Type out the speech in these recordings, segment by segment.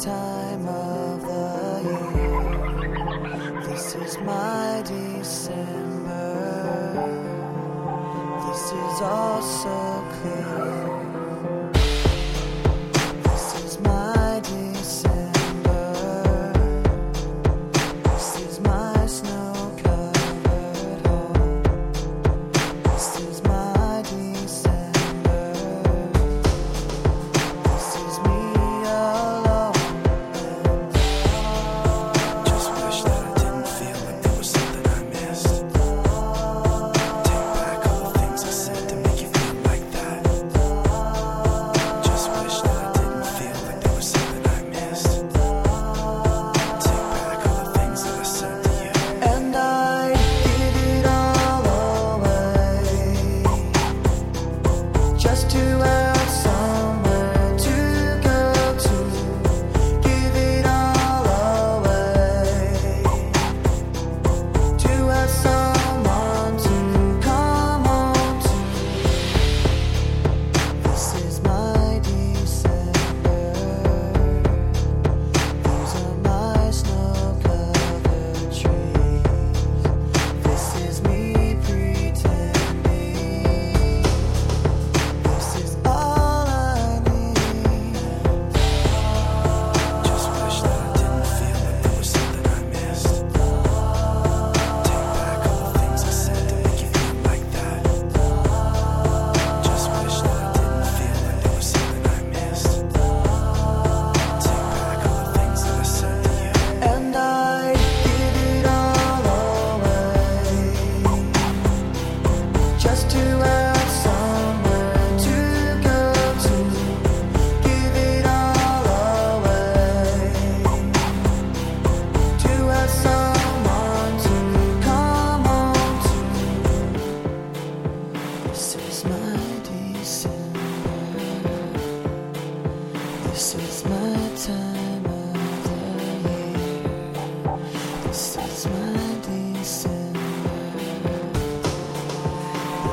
time of the year. This is my December. This is all so clear. you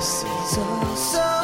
seasons. So